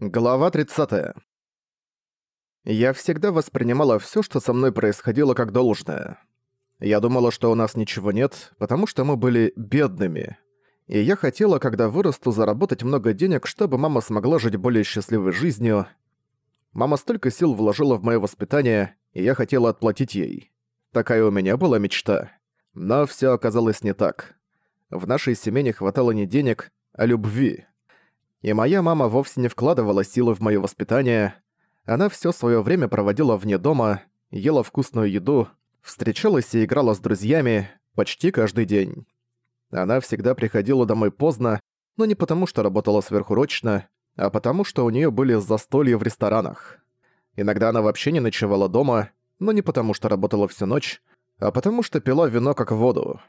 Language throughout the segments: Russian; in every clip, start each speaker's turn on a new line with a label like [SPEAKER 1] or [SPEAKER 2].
[SPEAKER 1] Глава 30. Я всегда воспринимала всё, что со мной происходило, как должное. Я думала, что у нас ничего нет, потому что мы были бедными. И я хотела, когда вырасту, заработать много денег, чтобы мама смогла жить более счастливой жизнью. Мама столько сил вложила в моё воспитание, и я хотела отплатить ей. Такая у меня была мечта. Но всё оказалось не так. В нашей семье не хватало не денег, а любви. И моя мама вовсе не вкладывала силы в моё воспитание. Она всё своё время проводила вне дома, ела вкусную еду, встречалась и играла с друзьями почти каждый день. Она всегда приходила домой поздно, но не потому, что работала сверхурочно, а потому, что у неё были застолья в ресторанах. Иногда она вообще не ночевала дома, но не потому, что работала всю ночь, а потому что пила вино как воду.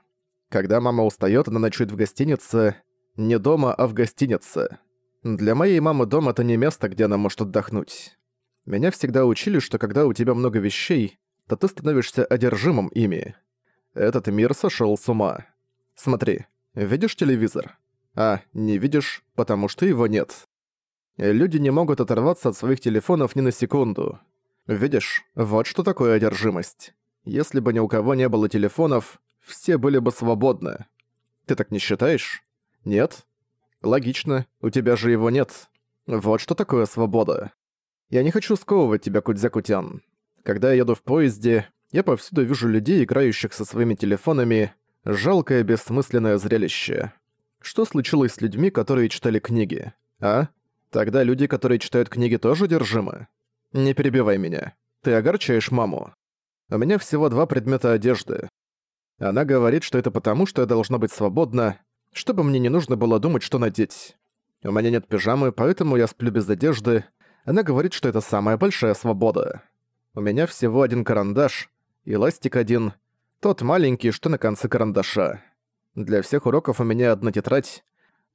[SPEAKER 1] Когда мама устаёт, она ночует в гостинице, не дома, а в гостинице. Для моей мамы дом — это не место, где она может отдохнуть. Меня всегда учили, что когда у тебя много вещей, то ты становишься одержимым ими. Этот мир сошёл с ума. Смотри, видишь телевизор? А, не видишь, потому что его нет. Люди не могут оторваться от своих телефонов ни на секунду. Видишь, вот что такое одержимость. Если бы ни у кого не было телефонов, все были бы свободны. Ты так не считаешь? Нет? Логично, у тебя же его нет. Вот что такое свобода. Я не хочу сковывать тебя, Кудзякутян. Когда я еду в поезде, я повсюду вижу людей, играющих со своими телефонами. Жалкое, бессмысленное зрелище. Что случилось с людьми, которые читали книги? А? Тогда люди, которые читают книги, тоже держимы? Не перебивай меня. Ты огорчаешь маму. У меня всего два предмета одежды. Она говорит, что это потому, что я должна быть свободна, чтобы мне не нужно было думать, что надеть. У меня нет пижамы, поэтому я сплю без одежды. Она говорит, что это самая большая свобода. У меня всего один карандаш, и ластик один, тот маленький, что на конце карандаша. Для всех уроков у меня одна тетрадь.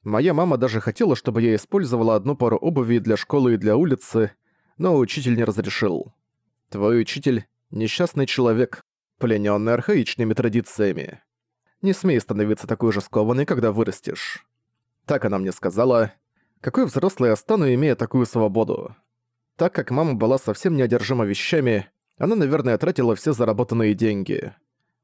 [SPEAKER 1] Моя мама даже хотела, чтобы я использовала одну пару обуви для школы и для улицы, но учитель не разрешил. Твой учитель — несчастный человек, пленённый архаичными традициями. Не смей становиться такой же скованной, когда вырастешь. Так она мне сказала. Какой взрослый я стану, имея такую свободу? Так как мама была совсем неодержима вещами, она, наверное, тратила все заработанные деньги.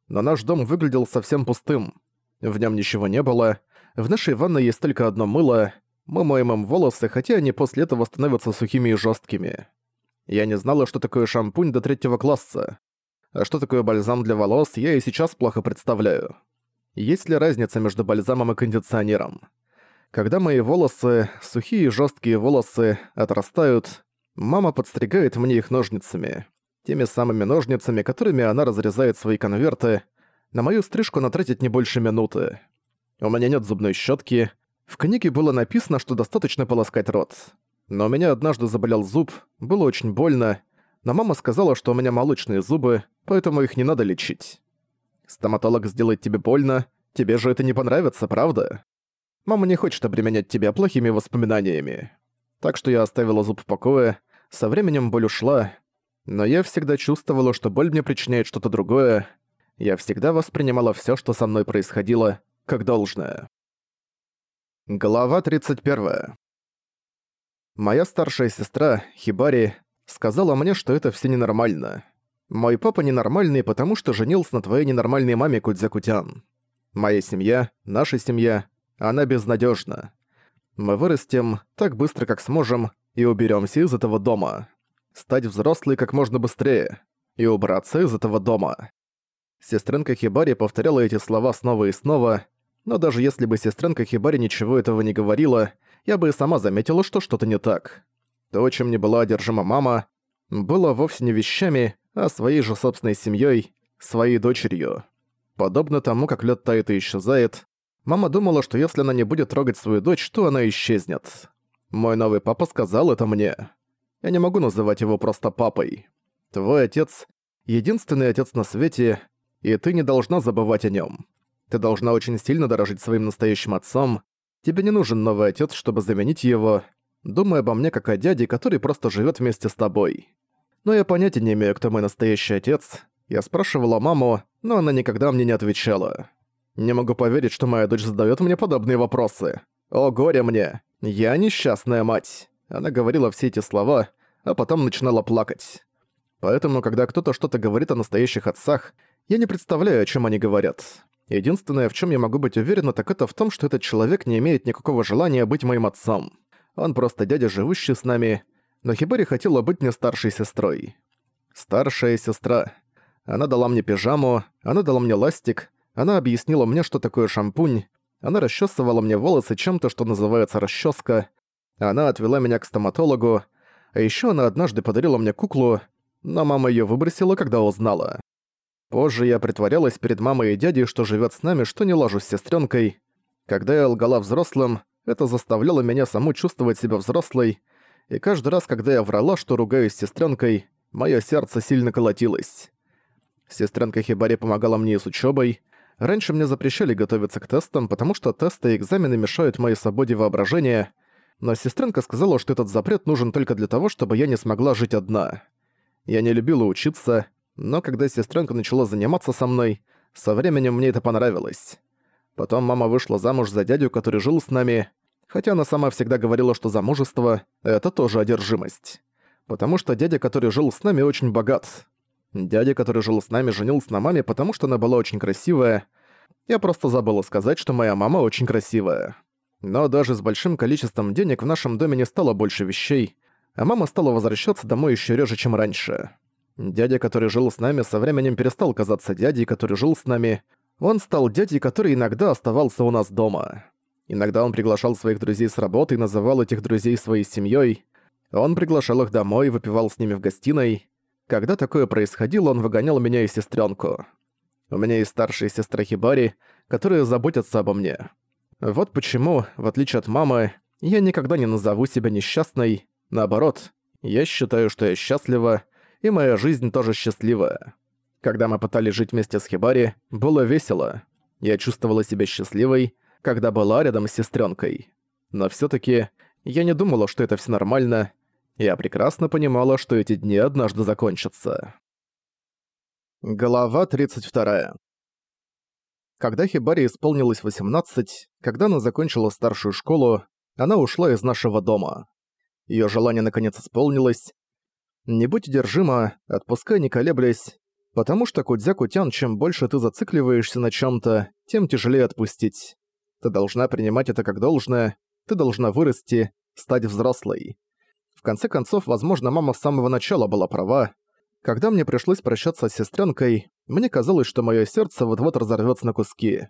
[SPEAKER 1] Но наш дом выглядел совсем пустым. В нем ничего не было. В нашей ванной есть только одно мыло. Мы моем им волосы, хотя они после этого становятся сухими и жесткими. Я не знала, что такое шампунь до третьего класса. А что такое бальзам для волос, я и сейчас плохо представляю. Есть ли разница между бальзамом и кондиционером? Когда мои волосы, сухие и жесткие волосы, отрастают, мама подстригает мне их ножницами. Теми самыми ножницами, которыми она разрезает свои конверты. На мою стрижку она тратит не больше минуты. У меня нет зубной щетки. В книге было написано, что достаточно полоскать рот. Но у меня однажды заболел зуб, было очень больно, но мама сказала, что у меня молочные зубы, поэтому их не надо лечить. Стоматолог сделает тебе больно, тебе же это не понравится, правда? Мама не хочет обременять тебя плохими воспоминаниями. Так что я оставила зуб в покое, со временем боль ушла, но я всегда чувствовала, что боль мне причиняет что-то другое. Я всегда воспринимала всё, что со мной происходило, как должное. Глава 31. Моя старшая сестра, Хибари, сказала мне, что это все ненормально. Мой папа ненормальный, потому что женился на твоей ненормальной маме Кудзякутян. Моя семья, наша семья, она безнадежна. Мы вырастем так быстро, как сможем, и уберемся из этого дома. Стать взрослой как можно быстрее. И убраться из этого дома. Сестренка Хибари повторяла эти слова снова и снова, но даже если бы сестренка Хибари ничего этого не говорила, я бы и сама заметила, что что-то не так. То, чем не была одержима мама, было вовсе не вещами, а своей же собственной семьей, своей дочерью. Подобно тому, как лед тает и исчезает, мама думала, что если она не будет трогать свою дочь, то она исчезнет. Мой новый папа сказал это мне. Я не могу называть его просто папой. Твой отец — единственный отец на свете, и ты не должна забывать о нем. Ты должна очень сильно дорожить своим настоящим отцом. Тебе не нужен новый отец, чтобы заменить его. Думай обо мне как о дяде, который просто живет вместе с тобой но я понятия не имею, кто мой настоящий отец. Я спрашивала маму, но она никогда мне не отвечала. Не могу поверить, что моя дочь задает мне подобные вопросы. О, горе мне! Я несчастная мать. Она говорила все эти слова, а потом начинала плакать. Поэтому, когда кто-то что-то говорит о настоящих отцах, я не представляю, о чем они говорят. Единственное, в чем я могу быть уверена, так это в том, что этот человек не имеет никакого желания быть моим отцом. Он просто дядя, живущий с нами, но Хибари хотела быть мне старшей сестрой. Старшая сестра. Она дала мне пижаму, она дала мне ластик, она объяснила мне, что такое шампунь, она расчесывала мне волосы чем-то, что называется расческа, она отвела меня к стоматологу, а еще она однажды подарила мне куклу, но мама ее выбросила, когда узнала. Позже я притворялась перед мамой и дядей, что живет с нами, что не лажу с сестренкой. Когда я лгала взрослым, это заставляло меня саму чувствовать себя взрослой, и каждый раз, когда я врала, что ругаюсь с сестренкой, мое сердце сильно колотилось. Сестренка Хибари помогала мне с учебой. Раньше мне запрещали готовиться к тестам, потому что тесты и экзамены мешают моей свободе воображения, но сестренка сказала, что этот запрет нужен только для того, чтобы я не смогла жить одна. Я не любила учиться, но когда сестренка начала заниматься со мной, со временем мне это понравилось. Потом мама вышла замуж за дядю, который жил с нами, хотя она сама всегда говорила, что замужество — это тоже одержимость. Потому что дядя, который жил с нами, очень богат. Дядя, который жил с нами, женился на маме, потому что она была очень красивая. Я просто забыла сказать, что моя мама очень красивая. Но даже с большим количеством денег в нашем доме не стало больше вещей, а мама стала возвращаться домой еще реже, чем раньше. Дядя, который жил с нами, со временем перестал казаться дядей, который жил с нами. Он стал дядей, который иногда оставался у нас дома. Иногда он приглашал своих друзей с работы и называл этих друзей своей семьей. Он приглашал их домой и выпивал с ними в гостиной. Когда такое происходило, он выгонял меня и сестренку. У меня есть старшая сестра Хибари, которые заботятся обо мне. Вот почему, в отличие от мамы, я никогда не назову себя несчастной. Наоборот, я считаю, что я счастлива, и моя жизнь тоже счастливая. Когда мы пытались жить вместе с Хибари, было весело. Я чувствовала себя счастливой, когда была рядом с сестренкой. Но все таки я не думала, что это все нормально. Я прекрасно понимала, что эти дни однажды закончатся. Глава 32. Когда Хибари исполнилось 18, когда она закончила старшую школу, она ушла из нашего дома. Её желание наконец исполнилось, не будь одержима, отпускай не колеблясь, потому что Кудзяку-тян, чем больше ты зацикливаешься на чём-то, тем тяжелее отпустить. Ты должна принимать это как должное, ты должна вырасти, стать взрослой. В конце концов, возможно, мама с самого начала была права. Когда мне пришлось прощаться с сестренкой, мне казалось, что мое сердце вот-вот разорвется на куски.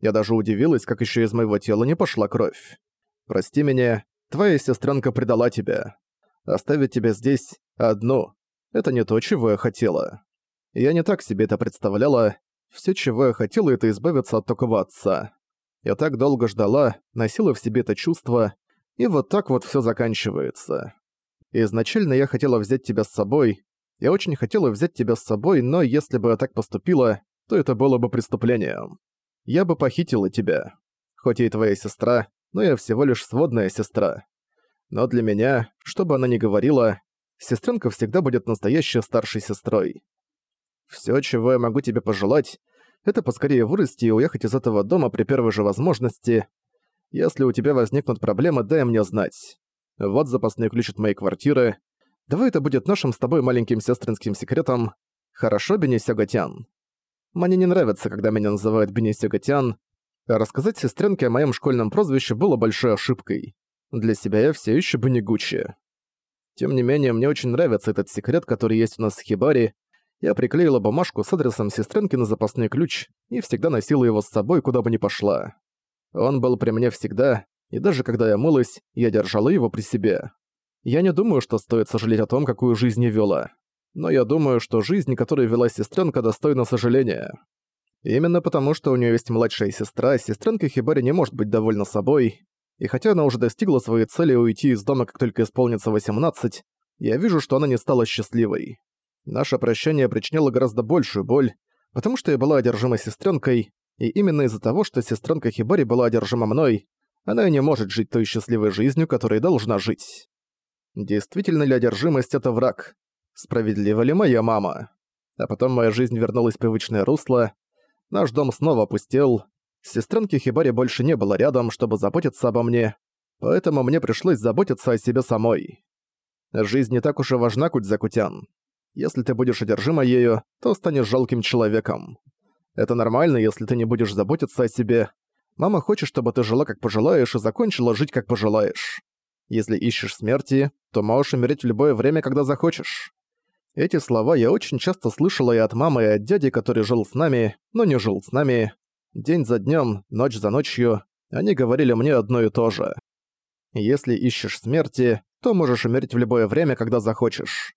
[SPEAKER 1] Я даже удивилась, как еще из моего тела не пошла кровь. «Прости меня, твоя сестренка предала тебя. Оставить тебя здесь Одну. Это не то, чего я хотела. Я не так себе это представляла. Все, чего я хотела, это избавиться от такого отца. Я так долго ждала, носила в себе это чувство, и вот так вот все заканчивается. Изначально я хотела взять тебя с собой. Я очень хотела взять тебя с собой, но если бы я так поступила, то это было бы преступлением. Я бы похитила тебя. Хоть и твоя сестра, но я всего лишь сводная сестра. Но для меня, что бы она ни говорила, сестренка всегда будет настоящей старшей сестрой. Все, чего я могу тебе пожелать, это поскорее вырасти и уехать из этого дома при первой же возможности. Если у тебя возникнут проблемы, дай мне знать. Вот запасной ключ от моей квартиры. Давай это будет нашим с тобой маленьким сестринским секретом. Хорошо, Бенни Сёгатян? Мне не нравится, когда меня называют Бенни Сёгатян. Рассказать сестренке о моем школьном прозвище было большой ошибкой. Для себя я все еще бы не Гуччи. Тем не менее, мне очень нравится этот секрет, который есть у нас в Хибаре. Я приклеила бумажку с адресом сестренки на запасной ключ и всегда носила его с собой, куда бы ни пошла. Он был при мне всегда, и даже когда я мылась, я держала его при себе. Я не думаю, что стоит сожалеть о том, какую жизнь я вела. Но я думаю, что жизнь, которую вела сестренка, достойна сожаления. Именно потому, что у нее есть младшая сестра, сестренка Хибари не может быть довольна собой, и хотя она уже достигла своей цели уйти из дома, как только исполнится 18, я вижу, что она не стала счастливой. Наше прощание причинило гораздо большую боль, потому что я была одержима сестренкой, и именно из-за того, что сестренка Хибари была одержима мной, она не может жить той счастливой жизнью, которой должна жить. Действительно ли одержимость — это враг? Справедлива ли моя мама? А потом моя жизнь вернулась в привычное русло, наш дом снова опустел, Сестренки Хибари больше не было рядом, чтобы заботиться обо мне. поэтому мне пришлось заботиться о себе самой. Жизнь не так уж и важна, Кудзакутян. Если ты будешь одержима ею, то станешь жалким человеком. Это нормально, если ты не будешь заботиться о себе. Мама хочет, чтобы ты жила как пожелаешь и закончила жить как пожелаешь. Если ищешь смерти, то можешь умереть в любое время, когда захочешь. Эти слова я очень часто слышала и от мамы, и от дяди, который жил с нами, но не жил с нами. День за днем, ночь за ночью, они говорили мне одно и то же. Если ищешь смерти, то можешь умереть в любое время, когда захочешь.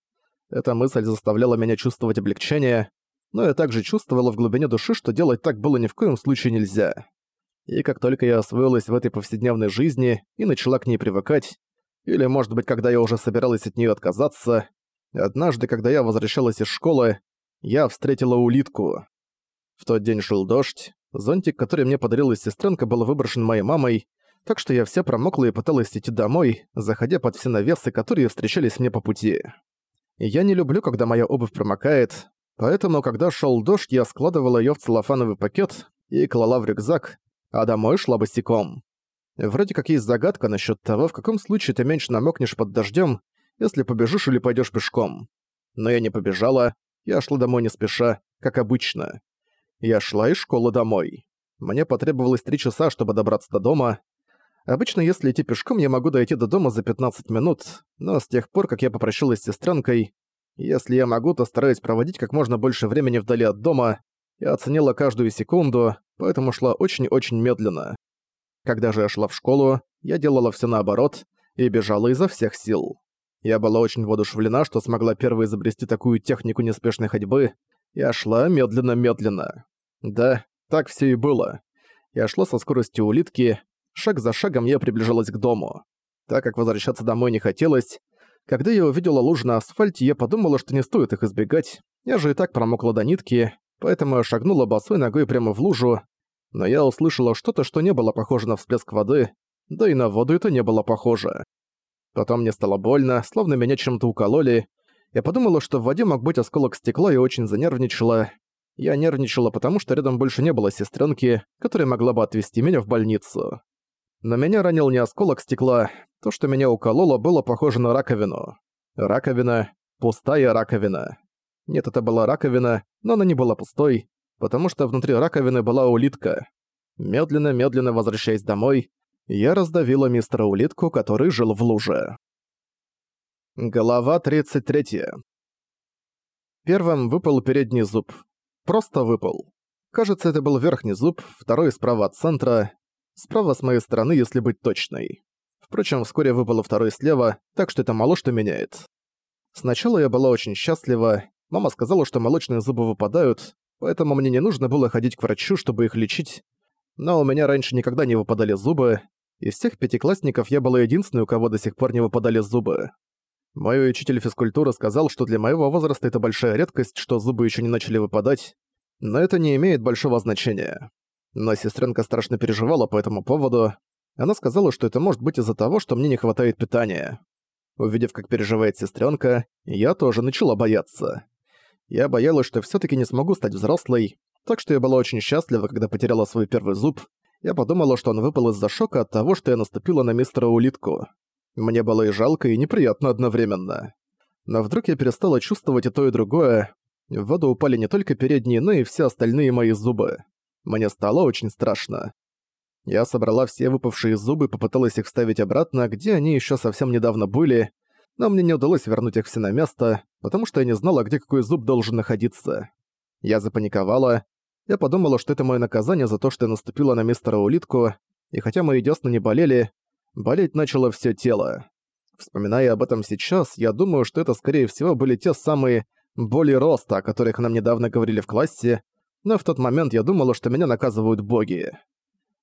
[SPEAKER 1] Эта мысль заставляла меня чувствовать облегчение, но я также чувствовала в глубине души, что делать так было ни в коем случае нельзя. И как только я освоилась в этой повседневной жизни и начала к ней привыкать, или, может быть, когда я уже собиралась от нее отказаться, однажды, когда я возвращалась из школы, я встретила улитку. В тот день шел дождь, зонтик, который мне подарила сестренка, был выброшен моей мамой, так что я вся промокла и пыталась идти домой, заходя под все навесы, которые встречались мне по пути. Я не люблю, когда моя обувь промокает, поэтому, когда шел дождь, я складывала ее в целлофановый пакет и клала в рюкзак, а домой шла босиком. Вроде как есть загадка насчет того, в каком случае ты меньше намокнешь под дождем, если побежишь или пойдешь пешком. Но я не побежала, я шла домой не спеша, как обычно. Я шла из школы домой. Мне потребовалось три часа, чтобы добраться до дома. Обычно, если идти пешком, я могу дойти до дома за 15 минут, но с тех пор, как я попрощалась с сестренкой, если я могу, то стараюсь проводить как можно больше времени вдали от дома, я оценила каждую секунду, поэтому шла очень-очень медленно. Когда же я шла в школу, я делала все наоборот и бежала изо всех сил. Я была очень воодушевлена, что смогла первой изобрести такую технику неспешной ходьбы. Я шла медленно-медленно. Да, так все и было. Я шла со скоростью улитки, шаг за шагом я приближалась к дому. Так как возвращаться домой не хотелось, когда я увидела лужи на асфальте, я подумала, что не стоит их избегать. Я же и так промокла до нитки, поэтому я шагнула босой ногой прямо в лужу, но я услышала что-то, что не было похоже на всплеск воды, да и на воду это не было похоже. Потом мне стало больно, словно меня чем-то укололи. Я подумала, что в воде мог быть осколок стекла и очень занервничала. Я нервничала, потому что рядом больше не было сестренки, которая могла бы отвезти меня в больницу. Но меня ранил не осколок стекла, то, что меня укололо, было похоже на раковину. Раковина, пустая раковина. Нет, это была раковина, но она не была пустой, потому что внутри раковины была улитка. Медленно-медленно возвращаясь домой, я раздавила мистера улитку, который жил в луже. Голова 33. Первым выпал передний зуб. Просто выпал. Кажется, это был верхний зуб, второй справа от центра, справа с моей стороны, если быть точной. Впрочем, вскоре выпало второй слева, так что это мало что меняет. Сначала я была очень счастлива, Мама сказала, что молочные зубы выпадают, поэтому мне не нужно было ходить к врачу, чтобы их лечить. Но у меня раньше никогда не выпадали зубы. Из всех пятиклассников я была единственной, у кого до сих пор не выпадали зубы. Мой учитель физкультуры сказал, что для моего возраста это большая редкость, что зубы еще не начали выпадать, но это не имеет большого значения. Но сестренка страшно переживала по этому поводу. Она сказала, что это может быть из-за того, что мне не хватает питания. Увидев, как переживает сестренка, я тоже начала бояться. Я боялась, что все таки не смогу стать взрослой, так что я была очень счастлива, когда потеряла свой первый зуб. Я подумала, что он выпал из-за шока от того, что я наступила на мистера Улитку. Мне было и жалко, и неприятно одновременно. Но вдруг я перестала чувствовать и то, и другое. В воду упали не только передние, но и все остальные мои зубы. Мне стало очень страшно. Я собрала все выпавшие зубы и попыталась их вставить обратно, где они еще совсем недавно были, но мне не удалось вернуть их все на место, потому что я не знала, где какой зуб должен находиться. Я запаниковала. Я подумала, что это мое наказание за то, что я наступила на мистера Улитку, и хотя мои десны не болели, болеть начало все тело. Вспоминая об этом сейчас, я думаю, что это, скорее всего, были те самые боли роста, о которых нам недавно говорили в классе, но в тот момент я думала, что меня наказывают боги.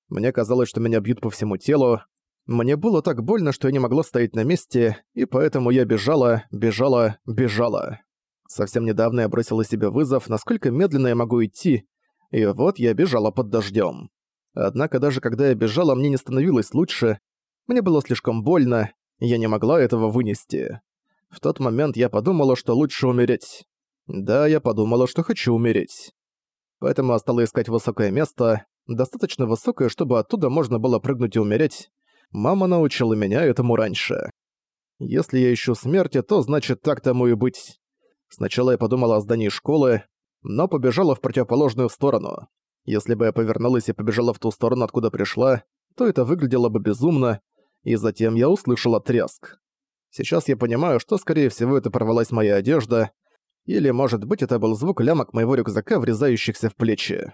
[SPEAKER 1] Мне казалось, что меня бьют по всему телу, мне было так больно, что я не могла стоять на месте, и поэтому я бежала, бежала, бежала. Совсем недавно я бросила себе вызов, насколько медленно я могу идти, и вот я бежала под дождем. Однако даже когда я бежала, мне не становилось лучше, мне было слишком больно, я не могла этого вынести. В тот момент я подумала, что лучше умереть. Да, я подумала, что хочу умереть. Поэтому я стала искать высокое место, достаточно высокое, чтобы оттуда можно было прыгнуть и умереть, Мама научила меня этому раньше. Если я ищу смерти, то значит так тому и быть. Сначала я подумала о здании школы, но побежала в противоположную сторону. Если бы я повернулась и побежала в ту сторону, откуда пришла, то это выглядело бы безумно, и затем я услышала треск. Сейчас я понимаю, что, скорее всего, это порвалась моя одежда, или, может быть, это был звук лямок моего рюкзака, врезающихся в плечи.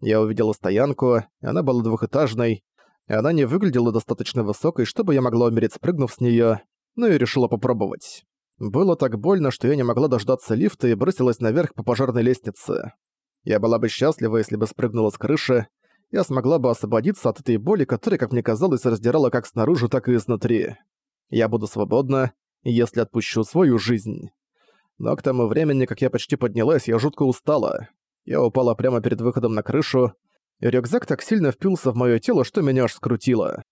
[SPEAKER 1] Я увидела стоянку, она была двухэтажной, и она не выглядела достаточно высокой, чтобы я могла умереть, спрыгнув с неё, но и решила попробовать. Было так больно, что я не могла дождаться лифта и бросилась наверх по пожарной лестнице. Я была бы счастлива, если бы спрыгнула с крыши, я смогла бы освободиться от этой боли, которая, как мне казалось, раздирала как снаружи, так и изнутри. Я буду свободна, если отпущу свою жизнь. Но к тому времени, как я почти поднялась, я жутко устала. Я упала прямо перед выходом на крышу, и рюкзак так сильно впился в моё тело, что меня аж скрутило.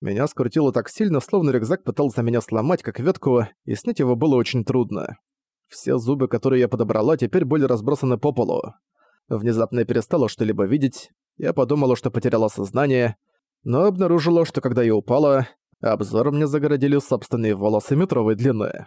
[SPEAKER 1] Меня скрутило так сильно, словно рюкзак пытался меня сломать, как ветку, и снять его было очень трудно. Все зубы, которые я подобрала, теперь были разбросаны по полу. Внезапно я перестала что-либо видеть, я подумала, что потеряла сознание, но обнаружила, что когда я упала, обзор мне загородили собственные волосы метровой длины.